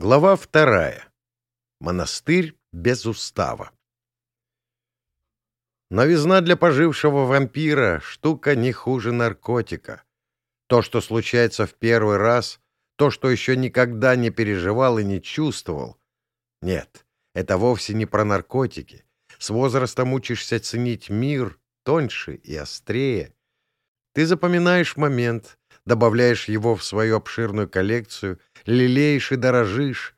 Глава вторая. Монастырь без устава. Новизна для пожившего вампира — штука не хуже наркотика. То, что случается в первый раз, то, что еще никогда не переживал и не чувствовал. Нет, это вовсе не про наркотики. С возрастом учишься ценить мир тоньше и острее. Ты запоминаешь момент, добавляешь его в свою обширную коллекцию, лелеешь и дорожишь.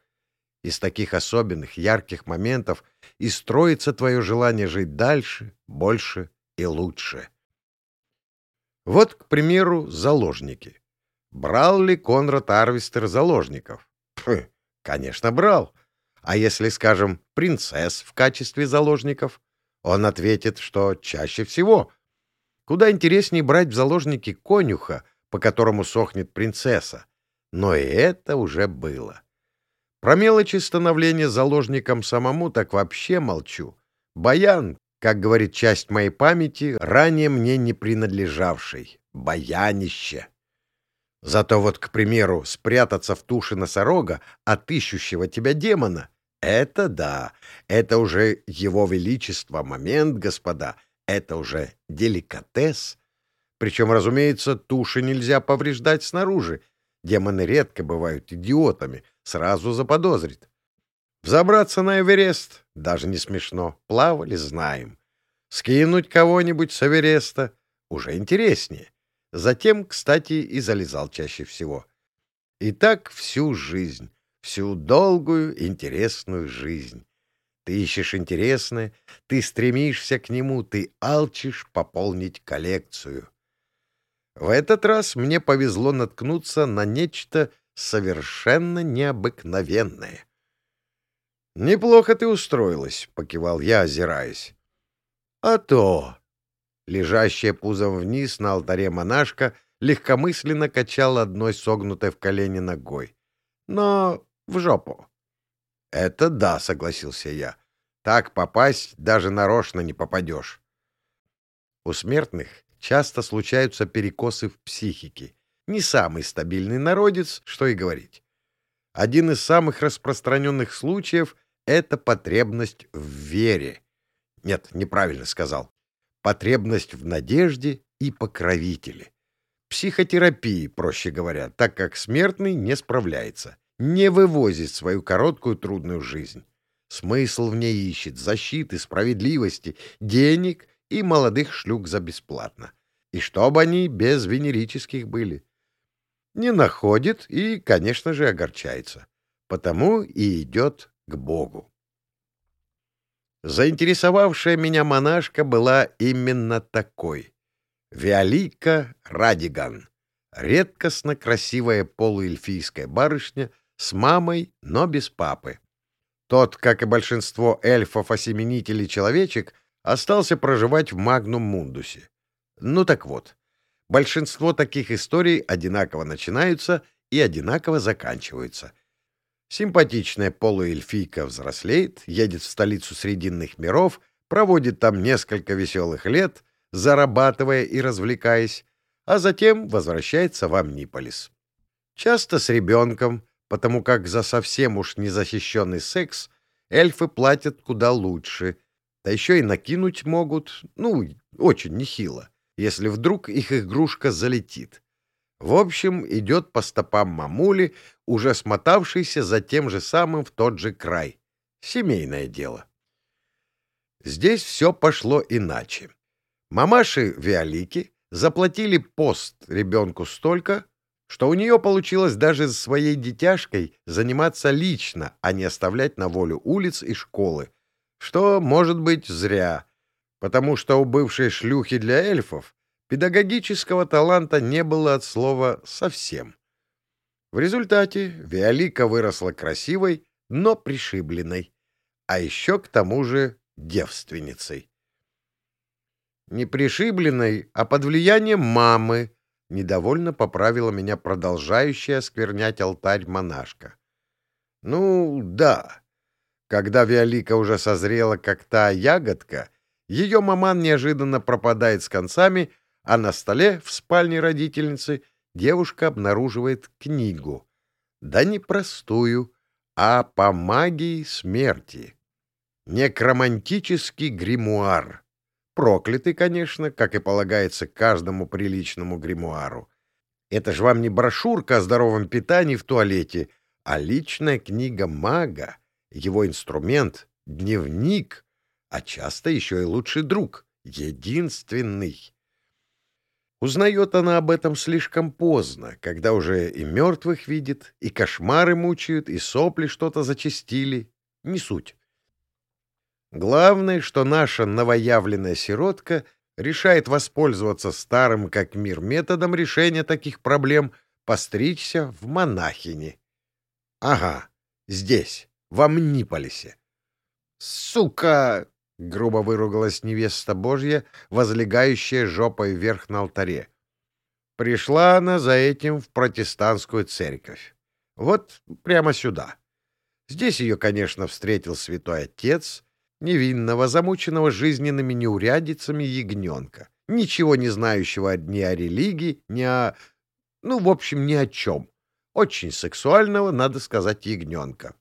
Из таких особенных, ярких моментов и строится твое желание жить дальше, больше и лучше. Вот, к примеру, заложники. Брал ли Конрад Арвистер заложников? Фу, конечно, брал. А если, скажем, принцесс в качестве заложников? Он ответит, что чаще всего. Куда интереснее брать в заложники конюха, по которому сохнет принцесса. Но и это уже было. Про мелочи становления заложником самому так вообще молчу. Баян, как говорит часть моей памяти, ранее мне не принадлежавший. Баянище. Зато вот, к примеру, спрятаться в туше носорога от ищущего тебя демона — это да, это уже его величество момент, господа, это уже деликатес, причем, разумеется, туши нельзя повреждать снаружи. Демоны редко бывают идиотами, сразу заподозрит. Взобраться на Эверест — даже не смешно. Плавали — знаем. Скинуть кого-нибудь с Эвереста — уже интереснее. Затем, кстати, и залезал чаще всего. И так всю жизнь, всю долгую, интересную жизнь. Ты ищешь интересное, ты стремишься к нему, ты алчишь пополнить коллекцию. В этот раз мне повезло наткнуться на нечто совершенно необыкновенное. «Неплохо ты устроилась», — покивал я, озираясь. «А то!» Лежащая пузом вниз на алтаре монашка легкомысленно качала одной согнутой в колени ногой. «Но в жопу». «Это да», — согласился я. «Так попасть даже нарочно не попадешь». У смертных часто случаются перекосы в психике. Не самый стабильный народец, что и говорить. Один из самых распространенных случаев — это потребность в вере. Нет, неправильно сказал. Потребность в надежде и покровителе. Психотерапии, проще говоря, так как смертный не справляется, не вывозит свою короткую трудную жизнь. Смысл в ней ищет, защиты, справедливости, денег и молодых шлюк за бесплатно. И чтобы они без венерических были. Не находит и, конечно же, огорчается. Потому и идет к Богу. Заинтересовавшая меня монашка была именно такой. Виолика Радиган. Редкостно красивая полуэльфийская барышня с мамой, но без папы. Тот, как и большинство эльфов-осеменителей человечек, остался проживать в Магнум-Мундусе. Ну так вот, большинство таких историй одинаково начинаются и одинаково заканчиваются. Симпатичная полуэльфийка взрослеет, едет в столицу Срединных миров, проводит там несколько веселых лет, зарабатывая и развлекаясь, а затем возвращается в Амниполис. Часто с ребенком, потому как за совсем уж незащищенный секс эльфы платят куда лучше — да еще и накинуть могут, ну, очень нехило, если вдруг их игрушка залетит. В общем, идет по стопам мамули, уже смотавшийся за тем же самым в тот же край. Семейное дело. Здесь все пошло иначе. Мамаши Виолики заплатили пост ребенку столько, что у нее получилось даже с своей детяшкой заниматься лично, а не оставлять на волю улиц и школы, что, может быть, зря, потому что у бывшей шлюхи для эльфов педагогического таланта не было от слова «совсем». В результате Виолика выросла красивой, но пришибленной, а еще к тому же девственницей. Не пришибленной, а под влиянием мамы, недовольно поправила меня продолжающая осквернять алтарь монашка. Ну, да, когда Виолика уже созрела, как та ягодка, ее маман неожиданно пропадает с концами, а на столе в спальне родительницы девушка обнаруживает книгу. Да не простую, а по магии смерти. Некромантический гримуар. Проклятый, конечно, как и полагается каждому приличному гримуару. Это же вам не брошюрка о здоровом питании в туалете, а личная книга мага, его инструмент, дневник, а часто еще и лучший друг, единственный. Узнает она об этом слишком поздно, когда уже и мертвых видит, и кошмары мучают, и сопли что-то зачастили. Не суть. Главное, что наша новоявленная сиротка решает воспользоваться старым как мир методом решения таких проблем, постричься в монахини. Ага, здесь, в Амниполисе. «Сука!» — грубо выругалась невеста Божья, возлегающая жопой вверх на алтаре. Пришла она за этим в протестантскую церковь. Вот прямо сюда. Здесь ее, конечно, встретил святой отец, невинного, замученного жизненными неурядицами ягненка, ничего не знающего ни о религии, ни о... ну, в общем, ни о чем. Очень сексуального, надо сказать, ягненка.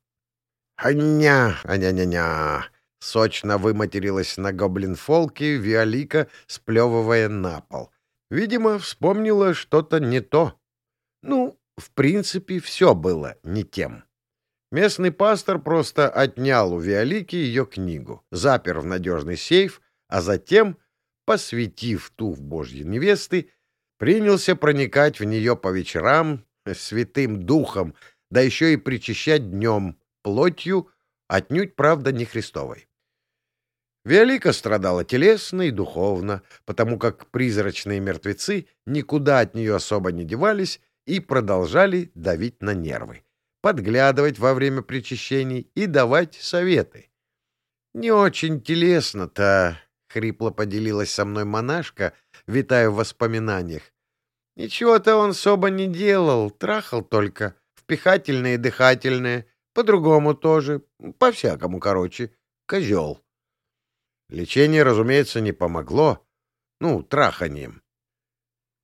«Аня, аня-ня-ня!» Сочно выматерилась на гоблин-фолке Виолика, сплевывая на пол. Видимо, вспомнила что-то не то. Ну, в принципе, все было не тем. Местный пастор просто отнял у Виолики ее книгу, запер в надежный сейф, а затем, посвятив ту в божьи невесты, принялся проникать в нее по вечерам святым духом, да еще и причащать днем плотью, отнюдь, правда, не Христовой. Виолика страдала телесно и духовно, потому как призрачные мертвецы никуда от нее особо не девались и продолжали давить на нервы, подглядывать во время причащений и давать советы. «Не очень телесно-то», — хрипло поделилась со мной монашка, витая в воспоминаниях. «Ничего-то он особо не делал, трахал только, впихательное и дыхательное, по-другому тоже, по-всякому, короче, козел». Лечение, разумеется, не помогло. Ну, траханием.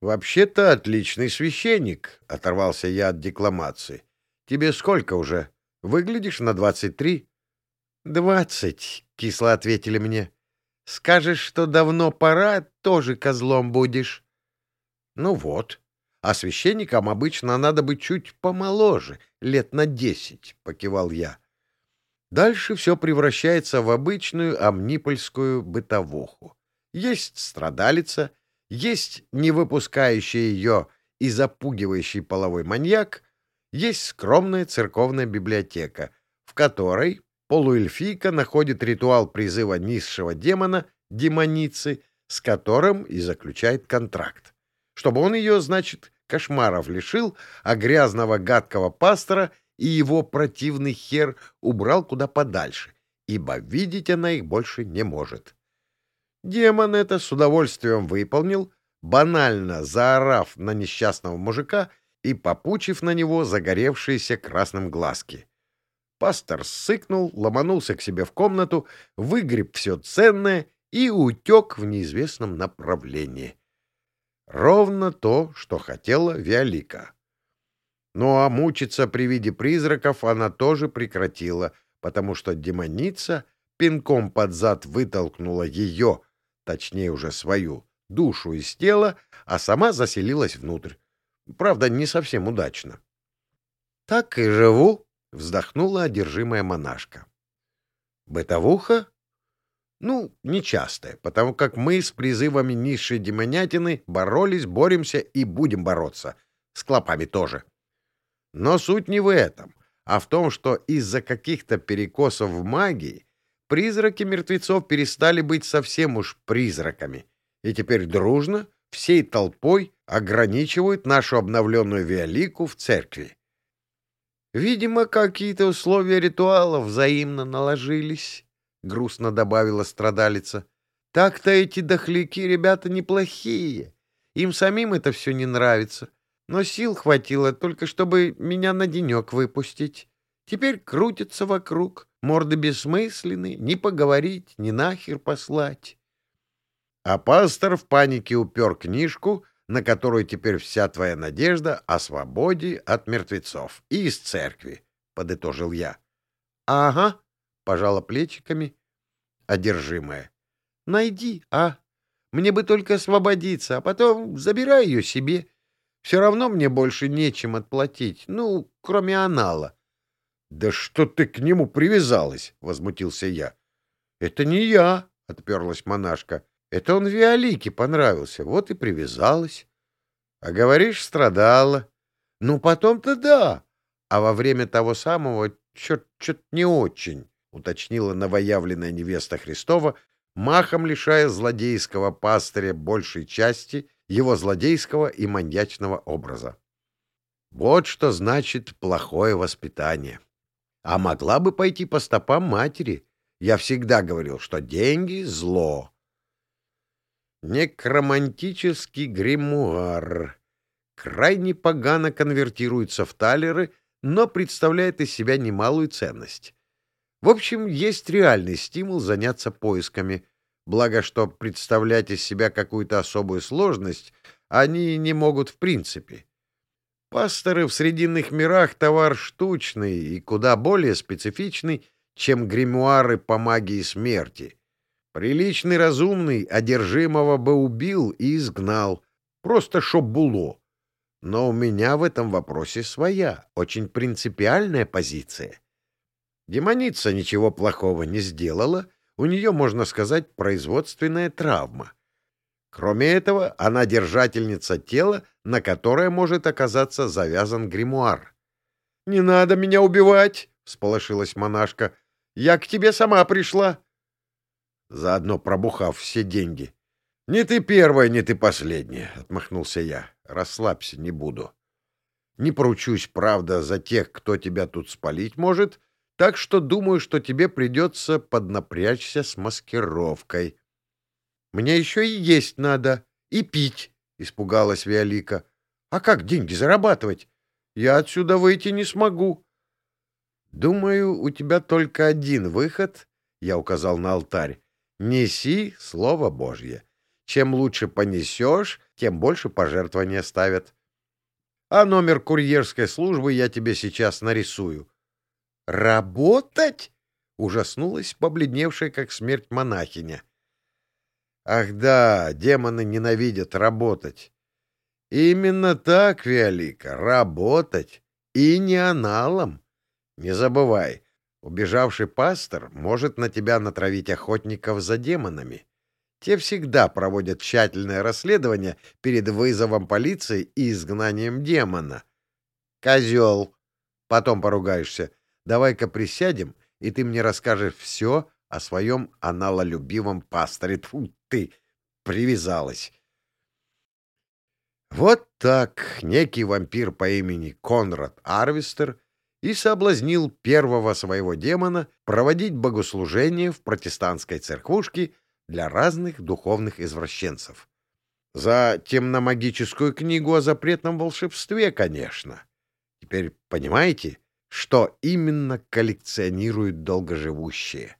«Вообще-то отличный священник», — оторвался я от декламации. «Тебе сколько уже? Выглядишь на двадцать три?» «Двадцать», — кисло ответили мне. «Скажешь, что давно пора, тоже козлом будешь». «Ну вот. А священникам обычно надо быть чуть помоложе, лет на десять», — покивал я. Дальше все превращается в обычную амнипольскую бытовуху. Есть страдалица, есть не выпускающий ее и запугивающий половой маньяк, есть скромная церковная библиотека, в которой полуэльфийка находит ритуал призыва низшего демона, демоницы, с которым и заключает контракт. Чтобы он ее, значит, кошмаров лишил, а грязного гадкого пастора — и его противный хер убрал куда подальше, ибо видеть она их больше не может. Демон это с удовольствием выполнил, банально заорав на несчастного мужика и попучив на него загоревшиеся красным глазки. Пастор сыкнул, ломанулся к себе в комнату, выгреб все ценное и утек в неизвестном направлении. Ровно то, что хотела Виолика. Ну а мучиться при виде призраков она тоже прекратила, потому что демоница пинком под зад вытолкнула ее, точнее уже свою, душу из тела, а сама заселилась внутрь. Правда, не совсем удачно. — Так и живу, — вздохнула одержимая монашка. — Бытовуха? Ну, нечастая, потому как мы с призывами низшей демонятины боролись, боремся и будем бороться. С клопами тоже. — но суть не в этом, а в том, что из-за каких-то перекосов в магии призраки мертвецов перестали быть совсем уж призраками, и теперь дружно, всей толпой ограничивают нашу обновленную Виолику в церкви. Видимо, какие-то условия ритуала взаимно наложились, — грустно добавила страдалица. Так-то эти дохляки ребята неплохие. Им самим это все не нравится но сил хватило только, чтобы меня на денек выпустить. Теперь крутятся вокруг, морды бессмысленные, ни поговорить, ни нахер послать. А пастор в панике упер книжку, на которую теперь вся твоя надежда о свободе от мертвецов и из церкви, — подытожил я. — Ага, — пожала плечиками одержимая. — Найди, а? Мне бы только освободиться, а потом забирай ее себе. Все равно мне больше нечем отплатить, ну, кроме анала. — Да что ты к нему привязалась? — возмутился я. — Это не я, — отперлась монашка. — Это он Виолике понравился, вот и привязалась. — А говоришь, страдала. — Ну, потом-то да, а во время того самого чё-то не очень, — уточнила новоявленная невеста Христова, махом лишая злодейского пастыря большей части его злодейского и маньячного образа. Вот что значит плохое воспитание. А могла бы пойти по стопам матери. Я всегда говорил, что деньги — зло. Некромантический гримуар крайне погано конвертируется в талеры — но представляет из себя немалую ценность. В общем, есть реальный стимул заняться поисками, благо что представлять из себя какую-то особую сложность они не могут в принципе. Пасторы в срединных мирах товар штучный и куда более специфичный, чем гримуары по магии смерти. Приличный разумный одержимого бы убил и изгнал, просто чтоб было. Но у меня в этом вопросе своя, очень принципиальная позиция. Демоница ничего плохого не сделала, у нее, можно сказать, производственная травма. Кроме этого, она держательница тела, на которое может оказаться завязан гримуар. — Не надо меня убивать! — всполошилась монашка. — Я к тебе сама пришла. Заодно пробухав все деньги. — Не ты первая, не ты последняя, — отмахнулся я. — Расслабься, не буду. Не поручусь, правда, за тех, кто тебя тут спалить может, так что думаю, что тебе придется поднапрячься с маскировкой. — Мне еще и есть надо, и пить, — испугалась Виолика. — А как деньги зарабатывать? Я отсюда выйти не смогу. — Думаю, у тебя только один выход, — я указал на алтарь. — Неси Слово Божье. Чем лучше понесешь, тем больше пожертвования ставят. А номер курьерской службы я тебе сейчас нарисую. — Работать? — ужаснулась побледневшая, как смерть монахиня. — Ах да, демоны ненавидят работать. Именно так, Виолика, работать. И не аналом. Не забывай, убежавший пастор может на тебя натравить охотников за демонами. Те всегда проводят тщательное расследование перед вызовом полиции и изгнанием демона. Козел! Потом поругаешься. Давай-ка присядем, и ты мне расскажешь все о своем аналолюбивом пасторе. Тьфу ты! Привязалась. Вот так некий вампир по имени Конрад Арвистер и соблазнил первого своего демона проводить богослужение в протестантской церквушке для разных духовных извращенцев. За темномагическую книгу о запретном волшебстве, конечно. Теперь понимаете, что именно коллекционируют долгоживущие?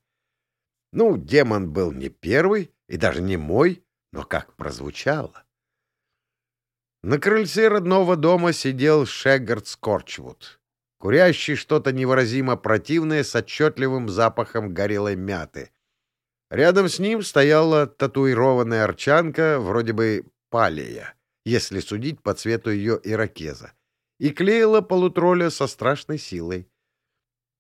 Ну, демон был не первый и даже не мой, но как прозвучало. На крыльце родного дома сидел Шеггард Скорчвуд, курящий что-то невыразимо противное с отчетливым запахом горелой мяты, Рядом с ним стояла татуированная арчанка, вроде бы палия, если судить по цвету ее ирокеза, и клеила полутролля со страшной силой.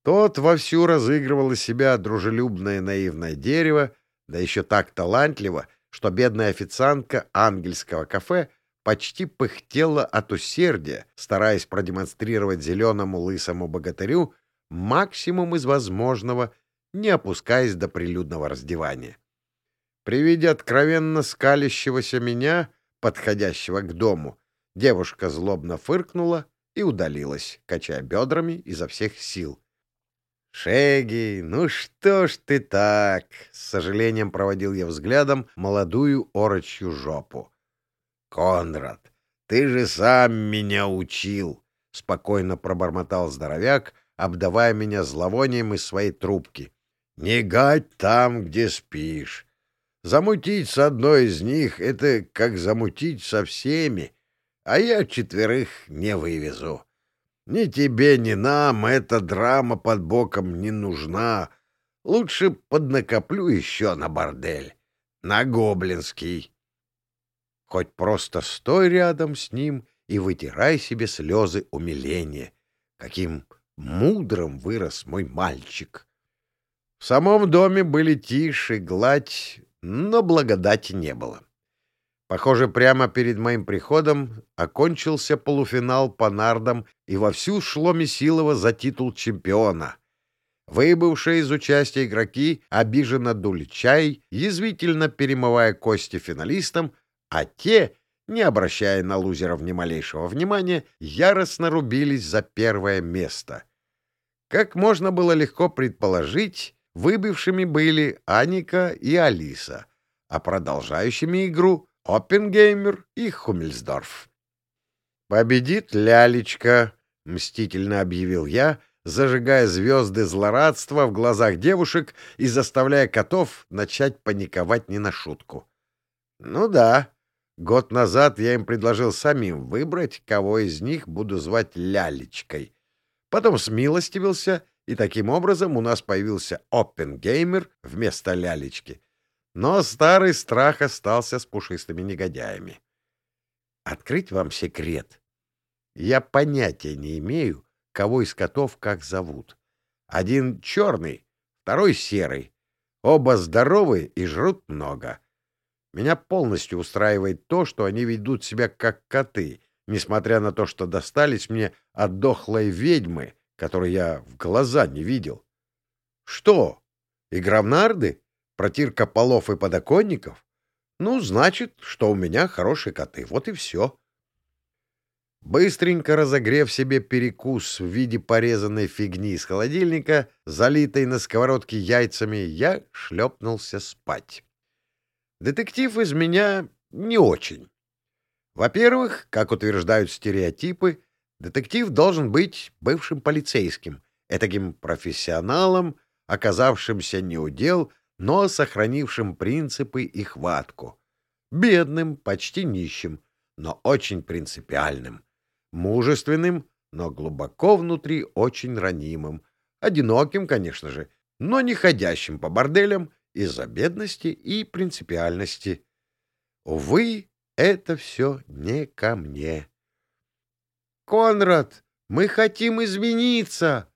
Тот вовсю разыгрывал из себя дружелюбное наивное дерево, да еще так талантливо, что бедная официантка ангельского кафе почти пыхтела от усердия, стараясь продемонстрировать зеленому лысому богатырю максимум из возможного — не опускаясь до прилюдного раздевания. При виде откровенно скалящегося меня, подходящего к дому, девушка злобно фыркнула и удалилась, качая бедрами изо всех сил. «Шеги, ну что ж ты так?» — с сожалением проводил я взглядом молодую орочью жопу. «Конрад, ты же сам меня учил!» — спокойно пробормотал здоровяк, обдавая меня зловонием из своей трубки. Не гать там, где спишь. Замутить с одной из них — это как замутить со всеми, а я четверых не вывезу. Ни тебе, ни нам эта драма под боком не нужна. Лучше поднакоплю еще на бордель, на гоблинский. Хоть просто стой рядом с ним и вытирай себе слезы умиления. Каким мудрым вырос мой мальчик. В самом доме были тише, гладь, но благодати не было. Похоже, прямо перед моим приходом окончился полуфинал по нардам, и вовсю шло Месилово за титул чемпиона. Выбывшие из участия игроки обиженно дули чай, язвительно перемывая кости финалистам, а те, не обращая на лузеров ни малейшего внимания, яростно рубились за первое место. Как можно было легко предположить, выбывшими были Аника и Алиса, а продолжающими игру — Оппенгеймер и Хумельсдорф. «Победит лялечка», — мстительно объявил я, зажигая звезды злорадства в глазах девушек и заставляя котов начать паниковать не на шутку. «Ну да, год назад я им предложил самим выбрать, кого из них буду звать лялечкой. Потом смилостивился, и таким образом у нас появился Оппенгеймер вместо лялечки. Но старый страх остался с пушистыми негодяями. Открыть вам секрет. Я понятия не имею, кого из котов как зовут. Один черный, второй серый. Оба здоровые и жрут много. Меня полностью устраивает то, что они ведут себя как коты, несмотря на то, что достались мне от дохлой ведьмы, которую я в глаза не видел. Что? Игра в нарды? Протирка полов и подоконников? Ну, значит, что у меня хорошие коты. Вот и все. Быстренько разогрев себе перекус в виде порезанной фигни из холодильника, залитой на сковородке яйцами, я шлепнулся спать. Детектив из меня не очень. Во-первых, как утверждают стереотипы, детектив должен быть бывшим полицейским, этаким профессионалом, оказавшимся неудел но сохранившим принципы и хватку. Бедным, почти нищим, но очень принципиальным. Мужественным, но глубоко внутри очень ранимым. Одиноким, конечно же, но не ходящим по борделям из-за бедности и принципиальности. Увы, это все не ко мне. «Конрад, мы хотим извиниться!»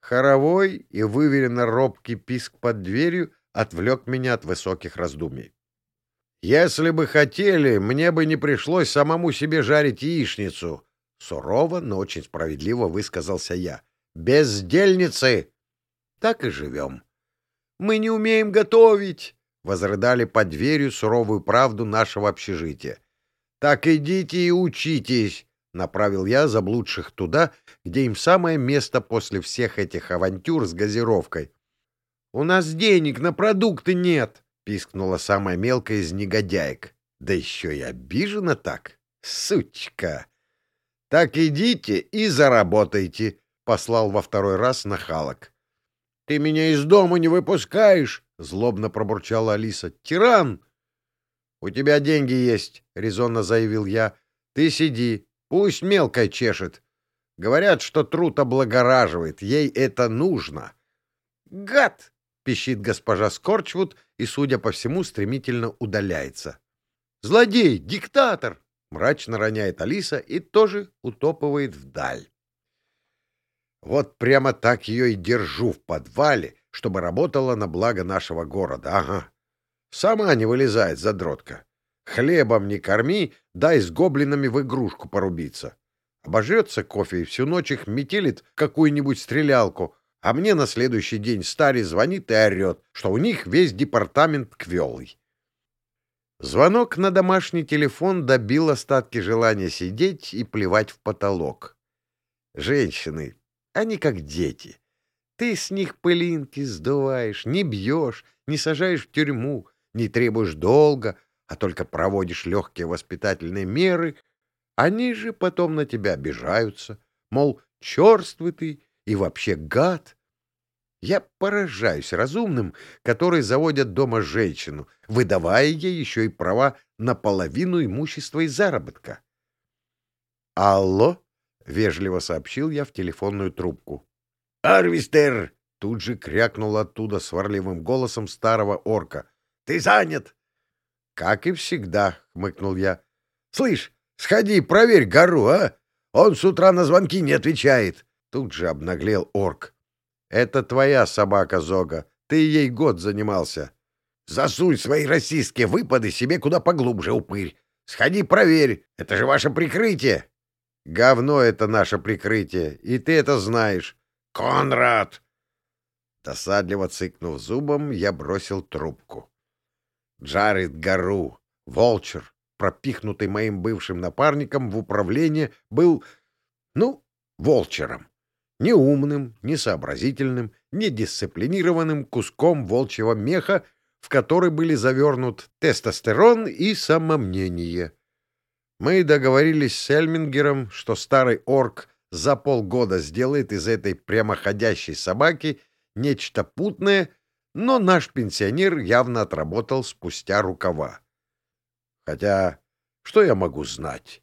Хоровой и выверенно робкий писк под дверью отвлек меня от высоких раздумий. «Если бы хотели, мне бы не пришлось самому себе жарить яичницу», — сурово, но очень справедливо высказался я. «Бездельницы!» «Так и живем». «Мы не умеем готовить!» — возрыдали под дверью суровую правду нашего общежития. «Так идите и учитесь!» — направил я заблудших туда, где им самое место после всех этих авантюр с газировкой. «У нас денег на продукты нет!» — пискнула самая мелкая из негодяек. «Да еще и обижена так! Сучка!» «Так идите и заработайте!» — послал во второй раз нахалок. «Ты меня из дома не выпускаешь!» — злобно пробурчала Алиса. «Тиран!» «У тебя деньги есть!» — резонно заявил я. «Ты сиди, пусть мелкая чешет. Говорят, что труд облагораживает, ей это нужно». «Гад!» — пищит госпожа Скорчвуд и, судя по всему, стремительно удаляется. «Злодей! Диктатор!» — мрачно роняет Алиса и тоже утопывает вдаль. Вот прямо так ее и держу в подвале, чтобы работала на благо нашего города. Ага. Сама не вылезает, задротка. Хлебом не корми, дай с гоблинами в игрушку порубиться. Обожрется кофе и всю ночь их метелит какую-нибудь стрелялку, а мне на следующий день старый звонит и орет, что у них весь департамент квелый. Звонок на домашний телефон добил остатки желания сидеть и плевать в потолок. Женщины, они как дети. Ты с них пылинки сдуваешь, не бьешь, не сажаешь в тюрьму, не требуешь долга, а только проводишь легкие воспитательные меры. Они же потом на тебя обижаются, мол, черствый ты и вообще гад. Я поражаюсь разумным, которые заводят дома женщину, выдавая ей еще и права на половину имущества и заработка. Алло, вежливо сообщил я в телефонную трубку. «Арвистер!» — тут же крякнул оттуда сварливым голосом старого орка. «Ты занят!» «Как и всегда», — хмыкнул я. «Слышь, сходи, проверь гору, а? Он с утра на звонки не отвечает!» Тут же обнаглел орк. «Это твоя собака, Зога. Ты ей год занимался». «Засунь свои российские выпады себе куда поглубже, упырь. Сходи, проверь. Это же ваше прикрытие!» «Говно это наше прикрытие, и ты это знаешь». «Конрад!» Досадливо цыкнув зубом, я бросил трубку. Джаред Гару, Волчер, пропихнутый моим бывшим напарником в управление, был, ну, волчером. Неумным, несообразительным, недисциплинированным куском волчьего меха, в который были завернут тестостерон и самомнение. Мы договорились с Эльмингером, что старый орк за полгода сделает из этой прямоходящей собаки нечто путное — но наш пенсионер явно отработал спустя рукава. Хотя, что я могу знать?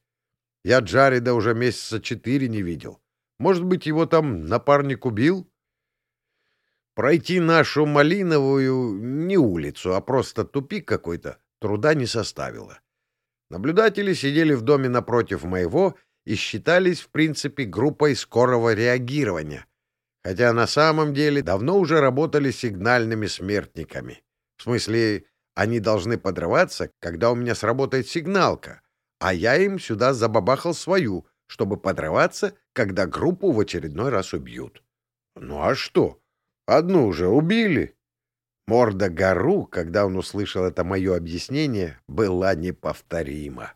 Я Джареда уже месяца четыре не видел. Может быть, его там напарник убил? Пройти нашу Малиновую не улицу, а просто тупик какой-то труда не составило. Наблюдатели сидели в доме напротив моего и считались, в принципе, группой скорого реагирования — хотя на самом деле давно уже работали сигнальными смертниками. В смысле, они должны подрываться, когда у меня сработает сигналка, а я им сюда забабахал свою, чтобы подрываться, когда группу в очередной раз убьют. Ну а что? Одну уже убили. Морда Гару, когда он услышал это мое объяснение, была неповторима.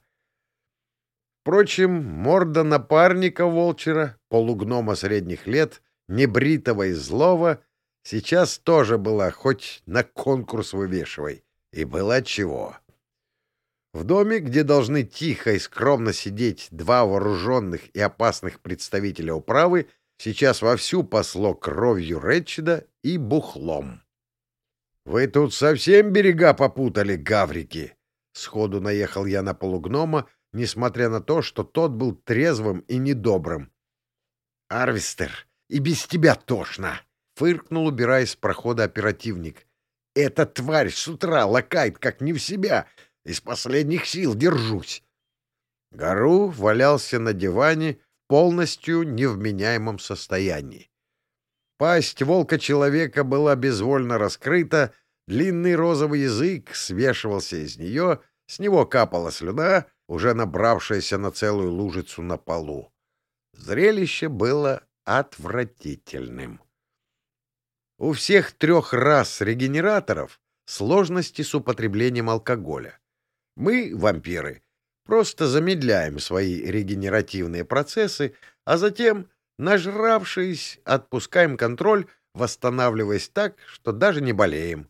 Впрочем, морда напарника Волчера, полугнома средних лет, небритого и злого, сейчас тоже была хоть на конкурс вывешивай. И было чего. В доме, где должны тихо и скромно сидеть два вооруженных и опасных представителя управы, сейчас вовсю пасло кровью Ретчеда и бухлом. — Вы тут совсем берега попутали, гаврики! Сходу наехал я на полугнома, несмотря на то, что тот был трезвым и недобрым. — Арвистер, и без тебя тошно!» — фыркнул, убираясь с прохода оперативник. «Эта тварь с утра лакает, как не в себя. Из последних сил держусь». Гару валялся на диване в полностью невменяемом состоянии. Пасть волка-человека была безвольно раскрыта, длинный розовый язык свешивался из нее, с него капала слюна, уже набравшаяся на целую лужицу на полу. Зрелище было отвратительным. У всех трех рас регенераторов сложности с употреблением алкоголя. Мы, вампиры, просто замедляем свои регенеративные процессы, а затем, нажравшись, отпускаем контроль, восстанавливаясь так, что даже не болеем.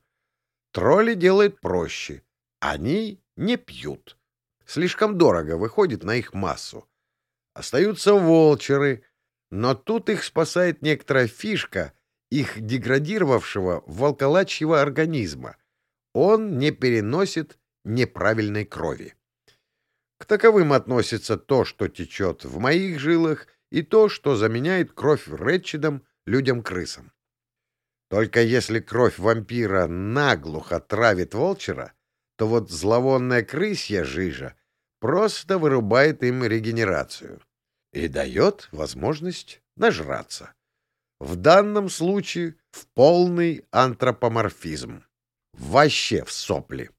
Тролли делают проще. Они не пьют. Слишком дорого выходит на их массу. Остаются волчеры, но тут их спасает некоторая фишка их деградировавшего волколачьего организма. Он не переносит неправильной крови. К таковым относится то, что течет в моих жилах, и то, что заменяет кровь Ретчедом людям-крысам. Только если кровь вампира наглухо травит волчера, то вот зловонная крысья жижа просто вырубает им регенерацию и дает возможность нажраться. В данном случае в полный антропоморфизм. Вообще в сопли.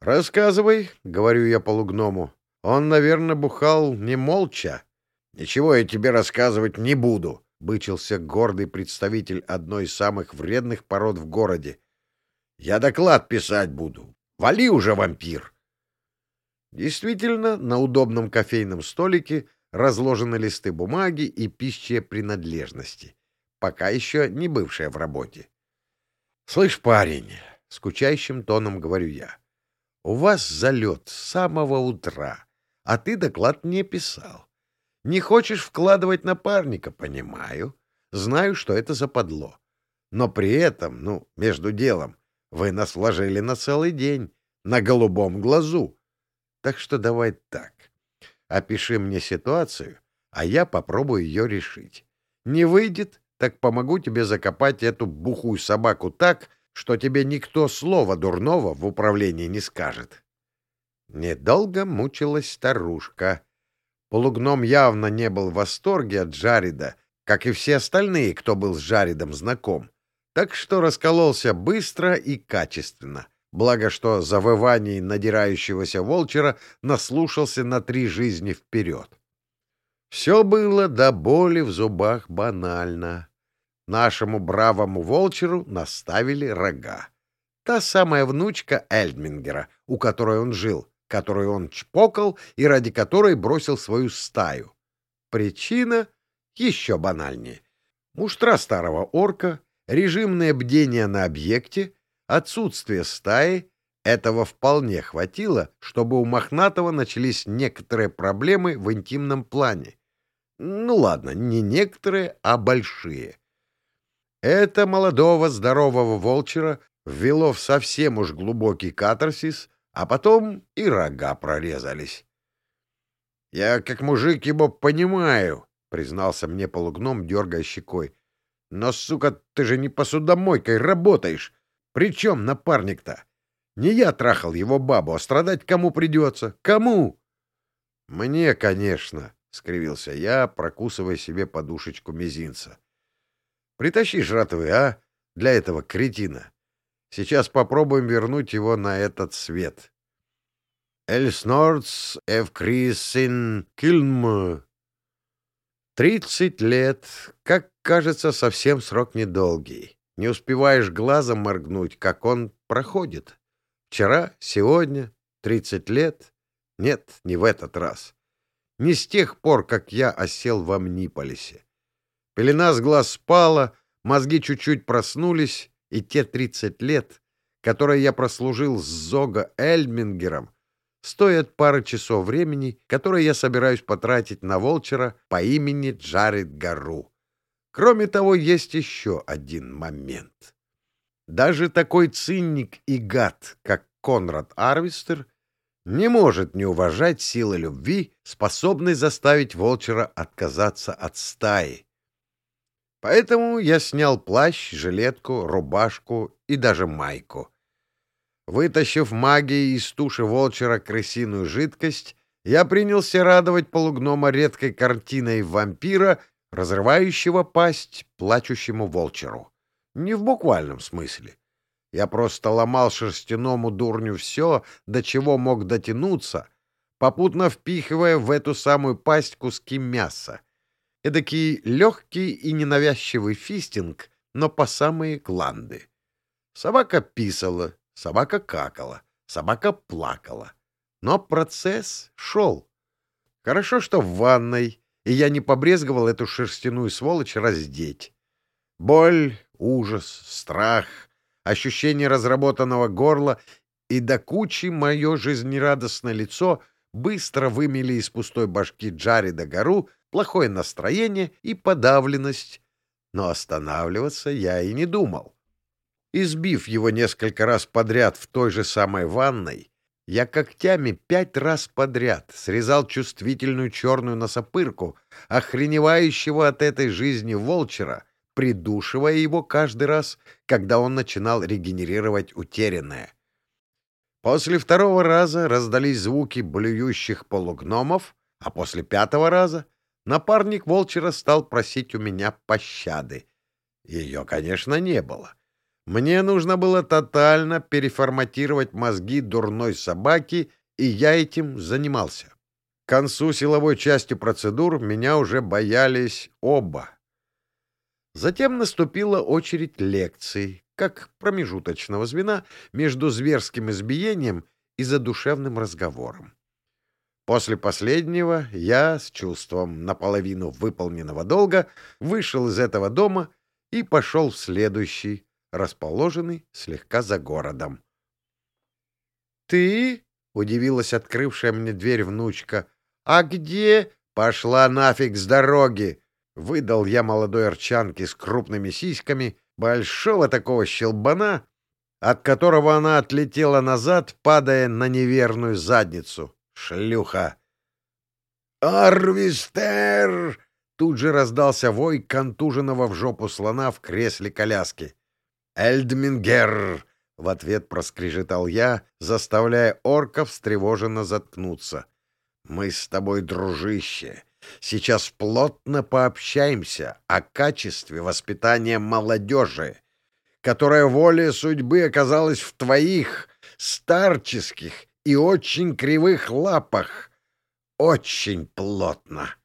«Рассказывай», — говорю я полугному. «Он, наверное, бухал не молча». «Ничего я тебе рассказывать не буду», — бычился гордый представитель одной из самых вредных пород в городе. «Я доклад писать буду. Вали уже, вампир!» Действительно, на удобном кофейном столике разложены листы бумаги и пищие принадлежности, пока еще не бывшие в работе. — Слышь, парень, — скучающим тоном говорю я, — у вас залет с самого утра, а ты доклад не писал. Не хочешь вкладывать напарника, понимаю. Знаю, что это западло. Но при этом, ну, между делом, вы нас вложили на целый день, на голубом глазу. Так что давай так. Опиши мне ситуацию, а я попробую ее решить. Не выйдет, так помогу тебе закопать эту бухую собаку так, что тебе никто слова дурного в управлении не скажет. Недолго мучилась старушка. Полугном явно не был в восторге от Джарида, как и все остальные, кто был с Джаридом знаком, так что раскололся быстро и качественно. Благо, что завываний надирающегося волчера наслушался на три жизни вперед. Все было до боли в зубах банально. Нашему бравому волчеру наставили рога. Та самая внучка Эльдмингера, у которой он жил, которую он чпокал и ради которой бросил свою стаю. Причина еще банальнее. Муштра старого орка, режимное бдение на объекте, отсутствие стаи этого вполне хватило, чтобы у Мохнатого начались некоторые проблемы в интимном плане. Ну ладно, не некоторые, а большие. Это молодого здорового волчера ввело в совсем уж глубокий катарсис, а потом и рога прорезались. — Я, как мужик, его понимаю, — признался мне полугном, дергая щекой. — Но, сука, ты же не посудомойкой работаешь. Причем напарник-то? Не я трахал его бабу, а страдать кому придется? Кому? — Мне, конечно, — скривился я, прокусывая себе подушечку мизинца. — Притащи жратвы, а, для этого кретина. Сейчас попробуем вернуть его на этот свет. Эльснордс Эвкрисин Кильм. Тридцать лет, как кажется, совсем срок недолгий. Не успеваешь глазом моргнуть, как он проходит. Вчера, сегодня, тридцать лет. Нет, не в этот раз. Не с тех пор, как я осел в Амниполисе. Пелена с глаз спала, мозги чуть-чуть проснулись, и те тридцать лет, которые я прослужил с Зога Эльмингером, стоят пары часов времени, которые я собираюсь потратить на волчера по имени Джаред Гару. Кроме того, есть еще один момент. Даже такой цинник и гад, как Конрад Арвистер, не может не уважать силы любви, способной заставить волчера отказаться от стаи. Поэтому я снял плащ, жилетку, рубашку и даже майку. Вытащив магией из туши волчера крысиную жидкость, я принялся радовать полугнома редкой картиной вампира, разрывающего пасть плачущему волчеру. Не в буквальном смысле. Я просто ломал шерстяному дурню все, до чего мог дотянуться, попутно впихивая в эту самую пасть куски мяса эдакий легкий и ненавязчивый фистинг, но по самые гланды. Собака писала, собака какала, собака плакала. Но процесс шел. Хорошо, что в ванной, и я не побрезговал эту шерстяную сволочь раздеть. Боль, ужас, страх, ощущение разработанного горла и до кучи мое жизнерадостное лицо быстро вымели из пустой башки Джареда гору плохое настроение и подавленность, но останавливаться я и не думал. Избив его несколько раз подряд в той же самой ванной, я когтями пять раз подряд срезал чувствительную черную носопырку, охреневающего от этой жизни волчера, придушивая его каждый раз, когда он начинал регенерировать утерянное. После второго раза раздались звуки блюющих полугномов, а после пятого раза напарник Волчера стал просить у меня пощады. Ее, конечно, не было. Мне нужно было тотально переформатировать мозги дурной собаки, и я этим занимался. К концу силовой части процедур меня уже боялись оба. Затем наступила очередь лекций, как промежуточного звена между зверским избиением и задушевным разговором. После последнего я с чувством наполовину выполненного долга вышел из этого дома и пошел в следующий, расположенный слегка за городом. «Ты?» — удивилась открывшая мне дверь внучка. «А где?» «Пошла нафиг с дороги!» — выдал я молодой арчанке с крупными сиськами, большого такого щелбана, от которого она отлетела назад, падая на неверную задницу. Шлюха! «Арвистер!» Тут же раздался вой контуженного в жопу слона в кресле коляски. «Эльдмингер!» — в ответ проскрежетал я, заставляя орка встревоженно заткнуться. «Мы с тобой, дружище, сейчас плотно пообщаемся о качестве воспитания молодежи, которая волей судьбы оказалась в твоих старческих и очень кривых лапах. Очень плотно».